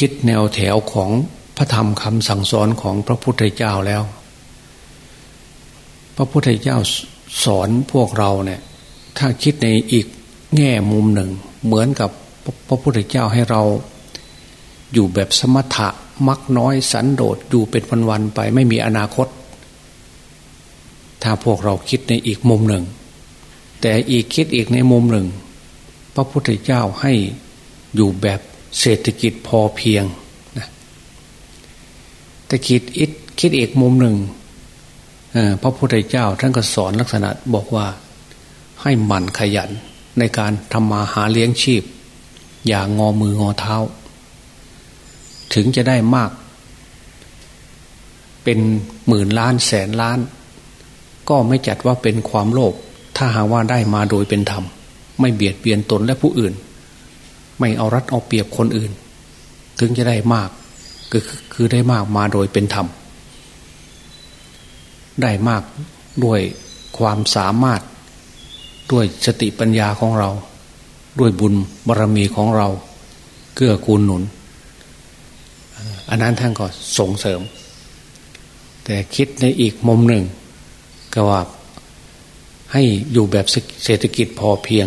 คิดแนวแถวของพระธรรมคำสั่งสอนของพระพุทธเจ้าแล้ว พระพุทธเจ้าสอนพวกเราเนี่ยถ้าคิดในอีกแง่มุมหนึ่ง เหมือนกับพระพุทธเจ้าให้เราอยู่แบบสมถะมักน้อยสันโดษอยู่เป็นวันๆไปไม่มีอนาคต ถ้าพวกเราคิดในอีกมุมหนึ่ง แต่อีกคิดอีกในมุมหนึ่ง พระพุทธเจ้าให้อยู่แบบ เศรษฐกิจพอเพียงนะแต่คิดอิคิดอีกมุมหนึ่งพระพุทธเจ้าท่านก็สอนลักษณะบอกว่าให้หมั่นขยันในการทำมาหาเลี้ยงชีพ อย่างงอมืองอเท้า ถึงจะได้มาก เป็นหมื่นล้านแสนล้าน ก็ไม่จัดว่าเป็นความโลภถ้าหาว่าได้มาโดยเป็นธรรม ไม่เบียดเบียนตนและผู้อื่น ไม่เอารัดเอาเปรียบคนอื่น ถึงจะได้มากก็คือได้มากมาโดยเป็นธรรม ได้มากด้วยความสามารถด้วยสติปัญญาของเรา ด้วยบุญบารรมีของเรา เกื้อกูลหนุน อันนั้นท่านก็ส่งเสริม แต่คิดในอีกมุมหนึ่ง ก็ว่าให้อยู่แบบเศรษฐกิจพอเพียง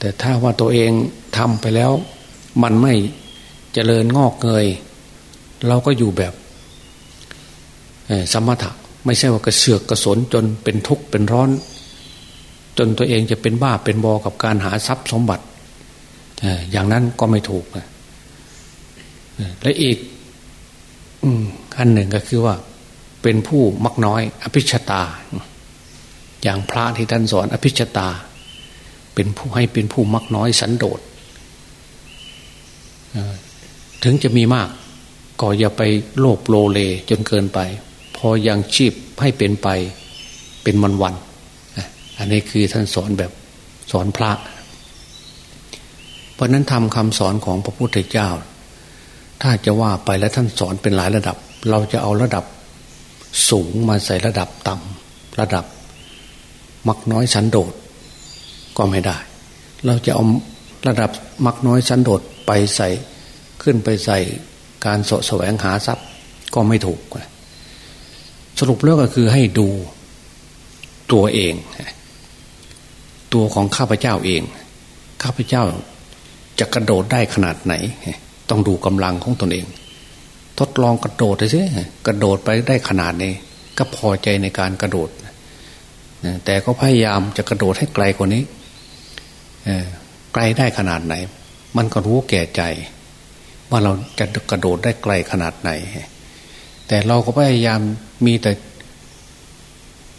แต่ถ้าว่าตัวเองทำไปแล้ว มันไม่เจริญงอกเงย เราก็อยู่แบบสมถะไม่ใช่ว่ากระเสือกกระสนจนเป็นทุกข์เป็นร้อน จนตัวเองจะเป็นบ้าเป็นบอกับการหาทรัพย์สมบัติอย่างนั้นก็ไม่ถูกนะและอีกอันหนึ่งก็คือว่า เป็นผู้มักน้อย อภิชตา อย่างพระที่ท่านสอนอภิชตา เป็นผู้ให้เป็นผู้มักน้อยสันโดษถึงจะมีมาก ก็อย่าไปโลภโลเลจนเกินไป พอยังชีพให้เป็นไปเป็นวันวันอันนี้คือท่านสอนแบบสอนพระ เพราะนั้นทำคำสอนของพระพุทธเจ้า ถ้าจะว่าไปแล้วท่านสอนเป็นหลายระดับ เราจะเอาระดับสูงมาใส่ระดับต่ำระดับ มักน้อยสันโดษ ก็ไม่ได้ เราจะเอาระดับมักน้อยสันโดษไปใส่ขึ้นไปใส่การสะแสวงหาทรัพย์ก็ไม่ถูก สรุปแล้วก็คือให้ดูตัวเอง ตัวของข้าพเจ้าเอง ข้าพเจ้าจะกระโดดได้ขนาดไหน ต้องดูกำลังของตนเอง ทดลองกระโดดเลยสิกระโดดไปได้ขนาดนี้ก็พอใจในการกระโดดแต่ก็พยายามจะกระโดดให้ไกลกว่านี้ ไกลได้ขนาดไหน มันก็รู้แก่ใจ ว่าเราจะกระโดดได้ไกลขนาดไหน แต่เราก็พยายามมีแต่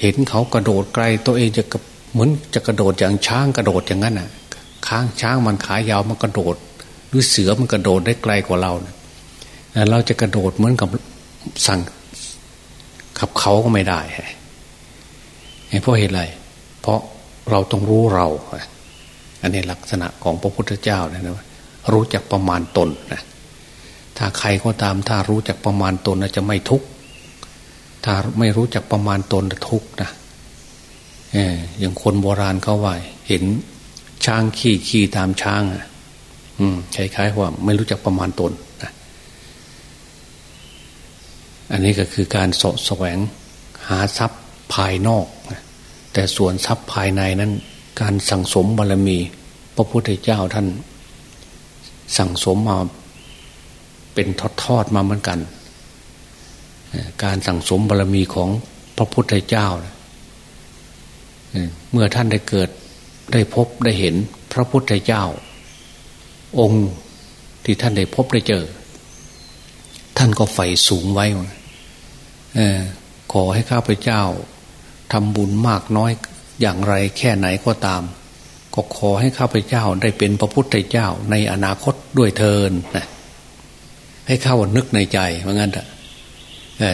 เห็นเขากระโดดไกล ตัวเองจะเหมือนจะกระโดดอย่างช้างกระโดดอย่างนั้นอะ ค้างช้างมันขายาวมันกระโดด หรือเสือมันกระโดดได้ไกลกว่าเราเนี่ยเราจะกระโดดเหมือนกับสั่งขับเขาก็ไม่ได้เพราะเหตุไร เพราะเราต้องรู้เรา อันนี้ลักษณะของพระพุทธเจ้านะนะรู้จักประมาณตนนะถ้าใครก็ตามถ้ารู้จักประมาณตนจะไม่ทุกข์ถ้าไม่รู้จักประมาณตนจะทุกข์นะอย่างคนโบราณเขาว่าเห็นช้างขี่ขี่ตามช้างอะอืมคล้ายๆว่าไม่รู้จักประมาณตนนะอันนี้ก็คือการสะแสวงหาทรัพย์ภายนอกนะแต่ส่วนทรัพย์ภายในนั้น การสั่งสมบารมี พระพุทธเจ้าท่าน สั่งสมมาเป็นทอดๆมาเหมือนกัน การสั่งสมบารมีของพระพุทธเจ้า เมื่อท่านได้เกิดได้พบได้เห็นพระพุทธเจ้า องค์ที่ท่านได้พบได้เจอ ท่านก็ใฝ่สูงไว้ขอให้ข้าพเจ้าทำบุญมากน้อย อย่างไรแค่ไหนก็ตาม ก็ขอให้ข้าพเจ้าได้เป็นพระพุทธเจ้าในอนาคตด้วยเทินนะให้ข้านึกในใจเหมือนกัน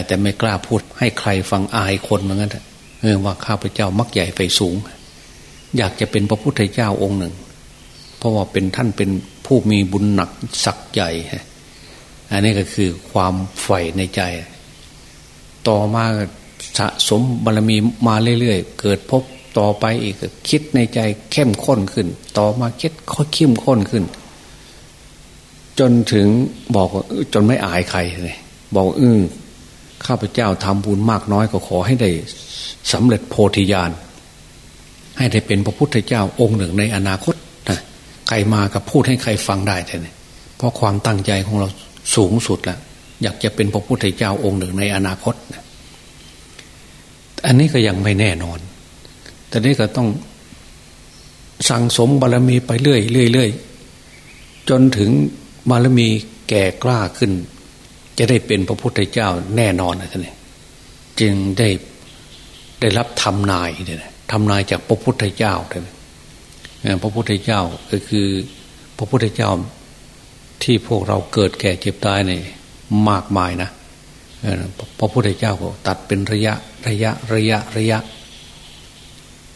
แต่ไม่กล้าพูดให้ใครฟังอายคนเหมือนกันว่าข้าพเจ้ามักใหญ่ไฟสูง อยากจะเป็นพระพุทธเจ้าองค์หนึ่ง เพราะว่าเป็นท่านเป็นผู้มีบุญหนักสักใหญ่อันนี้ก็คือความใฝ่ในใจ ต่อมาสะสมบารมีมาเรื่อยๆ เกิดพบ ต่อไปอีกคิดในใจเข้มข้นขึ้น ต่อมาคิดค่อยเข้มข้นขึ้น จนถึงบอกจนไม่อายใครเลยบอกเออข้าพเจ้าทำบุญมากน้อยก็ขอให้ได้สำเร็จโพธิญาณให้ได้เป็นพระพุทธเจ้าองค์หนึ่งในอนาคตนะใครมาก็พูดให้ใครฟังได้แต่เนี่ยเพราะความตั้งใจของเราสูงสุดแล้วอยากจะเป็นพระพุทธเจ้าองค์หนึ่งในอนาคตนะอันนี้ก็ยังไม่แน่นอน แต่นี้ก็ต้องสั่งสมบารมีไปเรื่อยเรื่อยเรื่อยจนถึงบารมีแก่กล้าขึ้น จะได้เป็นพระพุทธเจ้าแน่นอนนะท่านนี่จึงได้ได้รับทำนายเนี่ยทำนายจากพระพุทธเจ้าท่านพระพุทธเจ้าก็คือพระพุทธเจ้าที่พวกเราเกิดแก่เจ็บตายเนี่ยมากมายนะพระพุทธเจ้าก็ตัดเป็นระยะระยะระยะระยะ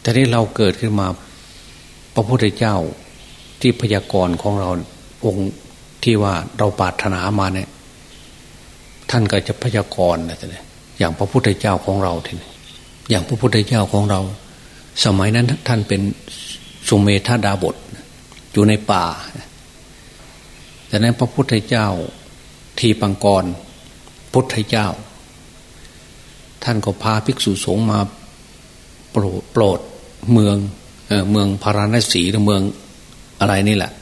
แต่นี้เราเกิดขึ้นมา พระพุทธเจ้าที่พยากรณ์ของเราองค์ที่ว่าเราปรารถนามาเนี่ย ท่านก็จะพยากรณ์นะท่านอย่างพระพุทธเจ้าของเราทีนี้อย่างพระพุทธเจ้าของเรา สมัยนั้นท่านเป็นสุเมธาดาบทอยู่ในป่าแต่นั้นพระพุทธเจ้าทีปังกร พุทธเจ้า ท่านก็พาภิกษุสงฆ์มาโปรดโปรด เมืองเมืองพาราณสีหรือเมืองอะไรนี่แหละ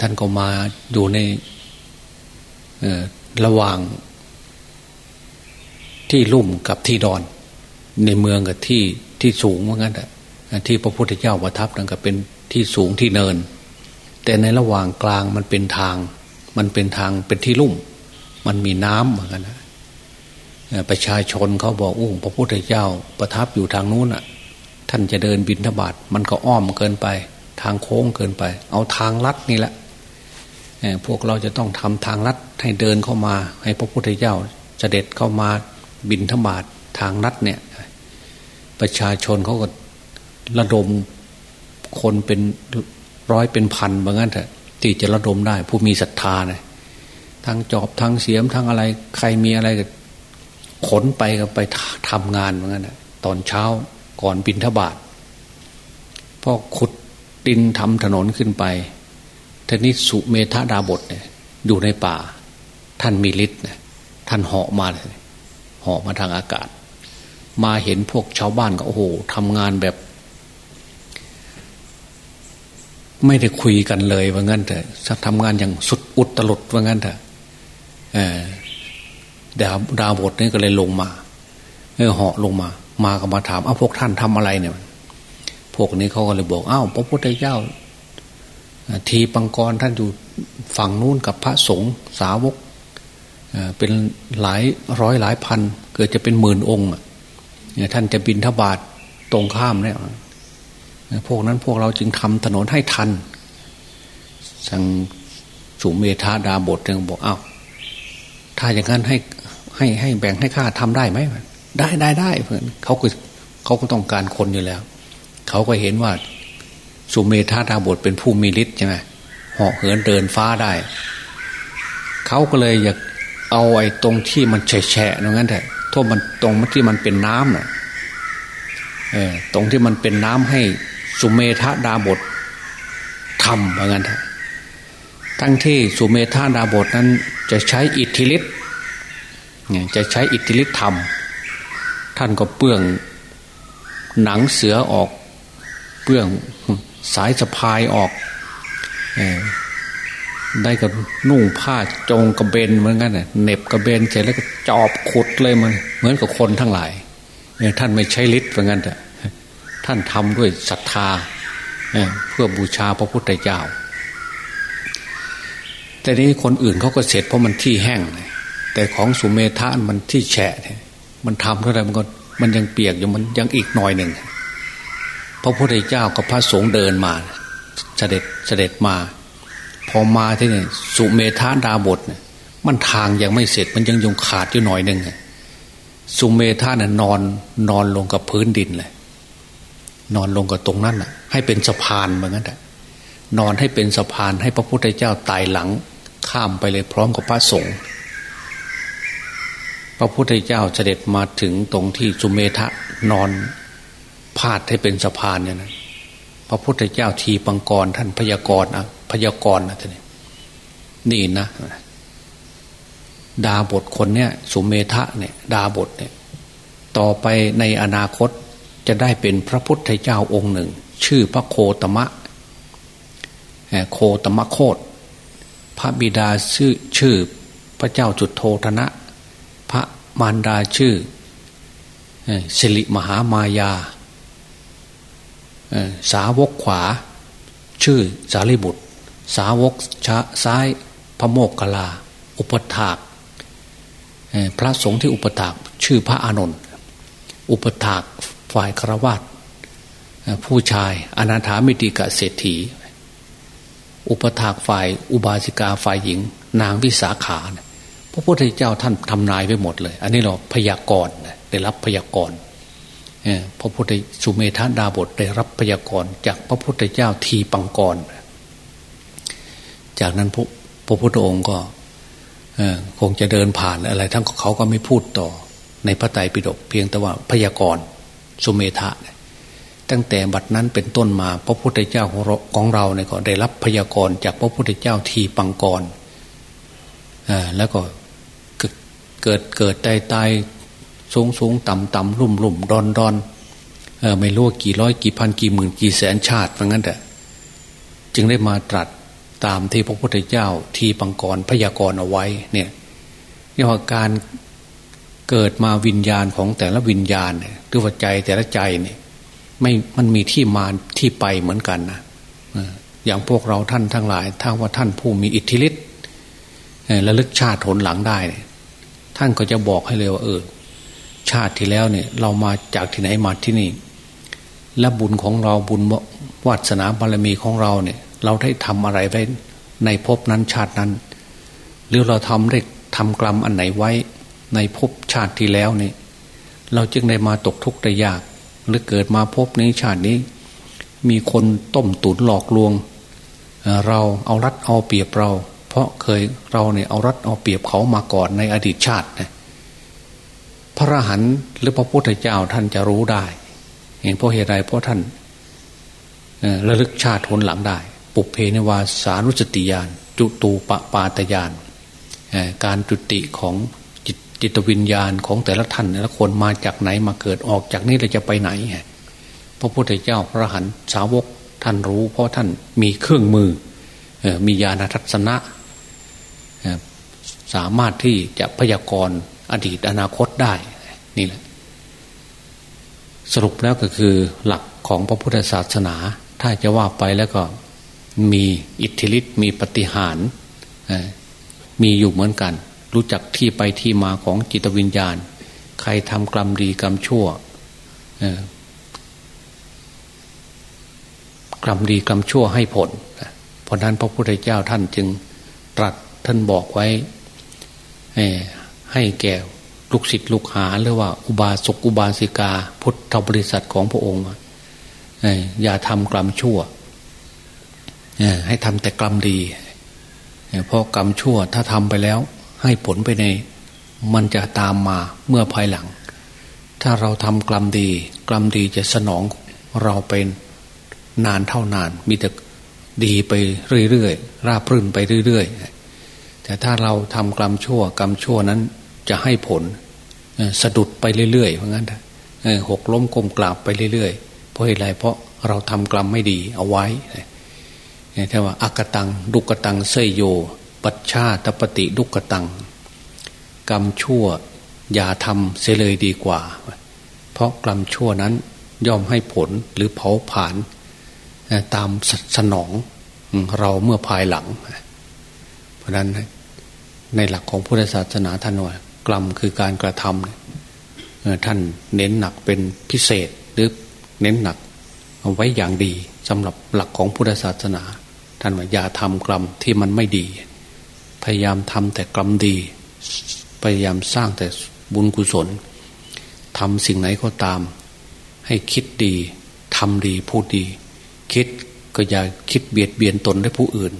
ท่านก็มาอยู่ในระหว่างที่ลุ่มกับที่ดอน ในเมืองกับที่ที่สูงว่างั้นแหละที่พระพุทธเจ้าประทับนั่นก็เป็นที่สูงที่เนิน แต่ในระหว่างกลางมันเป็นทาง มันเป็นทางเป็นที่ลุ่ม มันมีน้ำเหมือนกันนะประชาชนเขาบอกอู้พระพุทธเจ้าประทับอยู่ทางนู้นอะ ท่านจะเดินบินทบาทมันก็อ้อมเกินไป ทางโค้งเกินไป เอาทางลัดนี่แหละพวกเราจะต้องทำทางลัดให้เดินเข้ามา ให้พระพุทธเจ้าเสด็จเข้ามาบินธบาตทางลัดเนี่ย ประชาชนเขาก็ระดมคนเป็นร้อยเป็นพันบางงั้นเถอะที่จะระดมได้ ผู้มีศรัทธาเนี่ยทั้งจอบทั้งเสียมทั้งอะไร ใครมีอะไรก็ขนไปก็ไปทำงานเหมือนกันตอนเช้า ก่อนบินทบาทพอขุดดินทำถนนขึ้นไปท่านี้สุเมธาดาบทเนี่ยอยู่ในป่า ท่านมีฤทธิ์เนี่ยท่านเหาะมาเหาะมาทางอากาศ มาเห็นพวกชาวบ้านก็โอ้โหทำงานแบบ ไม่ได้คุยกันเลยว่างั้นเถอะทำงานอย่างสุดอุตลุดว่างั้นเถอะดาวดาวบทนี่ก็เลยลงมาเออเหาะลงมา มาก็มาถามอ้าวพวกท่านทำอะไรเนี่ย พวกนี้เขาก็เลยบอกอ้าวพระพุทธเจ้า ทีปังกรท่านอยู่ฝั่งนู้นกับพระสงฆ์สาวกเป็นหลายร้อยหลายพัน เกิดจะเป็นหมื่นองค์เนี่ยท่านจะบินทบาทตรงข้ามเนี่ยพวกนั้นพวกเราจึงทำถนนให้ทันสังสุเมธาดาบทจึงบอกอ้าวถ้าอย่างนั้นให้ให้ให้แบ่งให้ข้าทำได้ไหม ได้ได้ได้เพื่อนเขาก็เขาก็ต้องการคนอยู่แล้ว เขาก็เห็นว่าสุเมธาดาบทเป็นผู้มีฤทธิ์ใช่ไหมเหาะเหินเดินฟ้าได้ เขาก็เลยอยากเอาไอ้ตรงที่มันแฉะๆตรงนั้นแหละทั่วมันตรงที่มันเป็นน้ำน่ะเออตรงที่มันเป็นน้ำให้สุเมธาดาบททำเหมือนกันทั้งที่สุเมธาดาบทนั้น จะใช้อิทธิฤทธิ์จะใช้อิทธิฤทธิ์ทำ ท่านก็เปื้องหนังเสือออก เปื้องสายสะพายออกอได้กับนุ่งผ้าจงกระเบนเหมือนกันเน่ยเน็บกระเบนเสร็จแล้วก็จอบขุดเลยมัน เหมือนกับคนทั้งหลายท่านไม่ใช้ฤทธิ์เหมือนกันแต่ท่านทำด้วยศรัทธาเพื่อบูชาพระพุทธเจ้า แต่นี้คนอื่นเขาก็เสร็จเพราะมันที่แห้ง แต่ของสุเมธามันที่แฉะ มันทำเท่าไรมันก็มันยังเปียกอยู่มันยังอีกหน่อยหนึ่งพระพุทธเจ้ากับพระสงฆ์เดินมา เสด็จเสด็จมา พอมาที่นี่สุเมธาดาบทเนี่ยมันทางยังไม่เสร็จมันยังยงขาดอยู่หน่อยหนึ่งสุเมธาเนี่ยนอนนอนลงกับพื้นดินเลย นอนลงกับตรงนั้นอะ ให้เป็นสะพานเหมือนกันนอนให้เป็นสะพานให้พระพุทธเจ้าไต่หลังข้ามไปเลยพร้อมกับพระสงฆ์ พระพุทธเจ้าเสด็จมาถึงตรงที่สุเมธานอนพาดให้เป็นสะพานเนี่ยนะพระพุทธเจ้าทีปังกรท่านพยากรณ์อะพยากรณ์นะท่านนี่นะดาบทคนเนี้ยสุเมธะเนี่ย ดาบทเนี่ย ต่อไปในอนาคตจะได้เป็นพระพุทธเจ้าองค์หนึ่ง ชื่อพระโคตมะโคตมะโคตพระบิดาชื่อชื่อพระเจ้าจุดโทธนะ มารดาชื่อสิริมหามายา สาวกขวา ชื่อสารีบุตร สาวกชะซ้ายพระโมกขลา อุปถากพระสงฆ์ที่อุปถากชื่อพระอานนท์อุปถากฝ่ายครวาตผู้ชายอนาถามิติกะเศรษฐี อุปถากฝ่ายอุบาสิกาฝ่ายหญิง นางวิสาขา พระพุทธเจ้าท่านทำนายไว้หมดเลย อันนี้เราพยากรณ์ได้รับพยากรณ์พระพุทธสุเมธาดาบทได้รับพยากรณ์จากพระพุทธเจ้าทีปังกร จากนั้นพระพระพุทธองค์ก็คงจะเดินผ่านอะไร ทั้งเขาก็ไม่พูดต่อ ในพระไตรปิฎกเพียงแต่ว่าพยากรณ์สุเมธะตั้งแต่บัดนั้นเป็นต้นมาพระพุทธเจ้าของเราเนี่ยก็ได้รับพยากรณ์จากพระพุทธเจ้าทีปังกรแล้วก็ เกิดเกิดตายตายสูงสูงต่ำต่ำรุ่มรุ่มดอนดอนไม่รู้กี่ร้อยกี่พันกี่หมื่นกี่แสนชาติเพราะงั้นแต่จึงได้มาตรัสตามที่พระพุทธเจ้าทีปังกรพยากรเอาไว้เนี่ยนี่ว่าการเกิดมาวิญญาณของแต่ละวิญญาณเนี่ยหรือว่าใจแต่ละใจเนี่ยไม่มันมีที่มาที่ไปเหมือนกันนะอย่างพวกเราท่านทั้งหลายถ้าว่าท่านผู้มีอิทธิฤทธิ์ระลึกชาติผลหลังได้เนี่ย ท่านก็จะบอกให้เลยว่าเออชาติที่แล้วเนี่ย เรามาจากที่ไหนมาที่นี่ และบุญของเราบุญวาสนาบารมีของเราเนี่ย เราได้ทำอะไรไว้ในภพนั้นชาตินั้น หรือเราทำได้ทำกรรมอันไหนไว้ ในภพชาติที่แล้วเนี่ย เราจึงได้มาตกทุกข์ได้ยาก หรือเกิดมาพบนี้ชาตินี้ มีคนต้มตุ๋นหลอกลวง เราเอารัดเอาเปรียบเรา เพราะเคยเราเนี่ยเอารัดเอาเปรียบเขามาก่อนในอดีตชาตินะพระรหันหรือพระพุทธเจ้าท่านจะรู้ได้ เห็นเพราะเหตุใดเพราะท่านระลึกชาติทนหลังได้ ปุเพนวาสานุสติยาน จุตูปปาตยาน การจุติของจิตวิญญาณของแต่ละท่านแต่ละคนมาจากไหนมาเกิดออกจากนี้เราจะไปไหนพระพุทธเจ้าพระหันสาวกท่านรู้ เพราะท่านมีเครื่องมือมีญาณทัศนะ สามารถที่จะพยากรณ์อดีตอนาคตได้นี่แหละ สรุปแล้วก็คือหลักของพระพุทธศาสนา ถ้าจะว่าไปแล้วก็มีอิทธิฤทธิ์มีปฏิหารมีอยู่เหมือนกัน รู้จักที่ไปที่มาของจิตวิญญาณ ใครทำกรรมดีกรรมชั่วกรรมดีกรรมชั่วให้ผล เพราะนั้นพระพุทธเจ้าท่านจึงตรัสท่านบอกไว้ ให้แก่ลูกศิษย์ลูกหาหรือว่าอุบาสกอุบาสิกา พุทธบริษัทของพระองค์อย่าทำกรรมชั่วให้ทำแต่กรรมดีเพราะกรรมชั่วถ้าทำไปแล้ว ให้ผลไปใน มันจะตามมาเมื่อภายหลัง ถ้าเราทำกรรมดี กรรมดีจะสนองเราเป็นนานเท่านาน มีแต่ดีไปเรื่อยๆราบรื่นไปเรื่อยๆ แต่ถ้าเราทำกรรมชั่ว กรรมชั่วนั้นจะให้ผลสะดุดไปเรื่อยๆเพราะงั้นหกล้มกลมกราบไปเรื่อยๆ เพราะอะไรเพราะเราทำกรรมไม่ดีเอาไว้แต่ว่าอากตังดุกตังเสยโย ปัจชาตปฏิดุกตัง กรรมชั่วอย่าทำเสียเลยดีกว่า เพราะกรรมชั่วนั้นย่อมให้ผลหรือเผาผลาญตามสนองเราเมื่อภายหลังเพราะนั้นในหลักของพุทธศาสนาท่านว่ากรรมคือการกระทำท่านเน้นหนักเป็นพิเศษหรือเน้นหนักเอาไว้อย่างดีสำหรับหลักของพุทธศาสนา ท่านว่าอย่าทำกรรมที่มันไม่ดี พยายามทำแต่กรรมดี พยายามสร้างแต่บุญกุศลทำสิ่งไหนก็ตาม ให้คิดดีทำดีพูดดี คิดก็อย่าคิดเบียดเบียนตนและผู้อื่น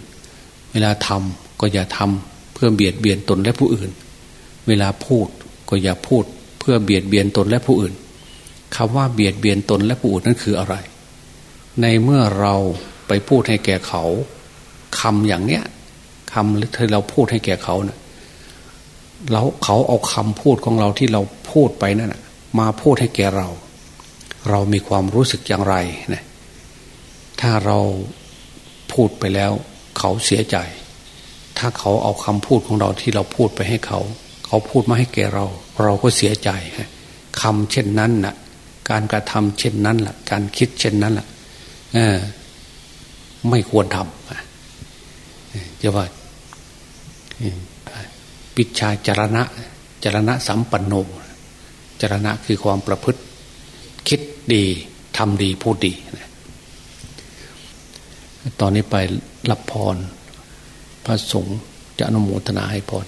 เวลาทำ ก็อย่าทำเพื่อเบียดเบียนตนและผู้อื่น เวลาพูดก็อย่าพูดเพื่อเบียดเบียนตนและผู้อื่นคำว่าเบียดเบียนตนและผู้อื่นนั่นคืออะไร ในเมื่อเราไปพูดให้แก่เขาคำอย่างเนี้ยคคำที่เราพูดให้แก่เขาเนะ่ยแล้วเขาเอาคำพูดของเราที่เราพูดไปนั่นมาพูดให้แก่เรา เรามีความรู้สึกอย่างไรนะถ้าเราพูดไปแล้ว เขาเสียใจ ถ้าเขาเอาคำพูดของเราที่เราพูดไปให้เขา เขาพูดมาให้แก่เรา เราก็เสียใจคำเช่นนั้นนะ่ะ การกระทำเช่นนั้นละ่ะ การคิดเช่นนั้นละ่ะไม่ควรทำจะว่าปิชาจารณะ จารณะสัมปันโนจารณะคือความประพฤติ คิดดีทำดีพูดดี ตอนนี้ไปรับพร พระสงฆ์จะอนุโมทนาให้พร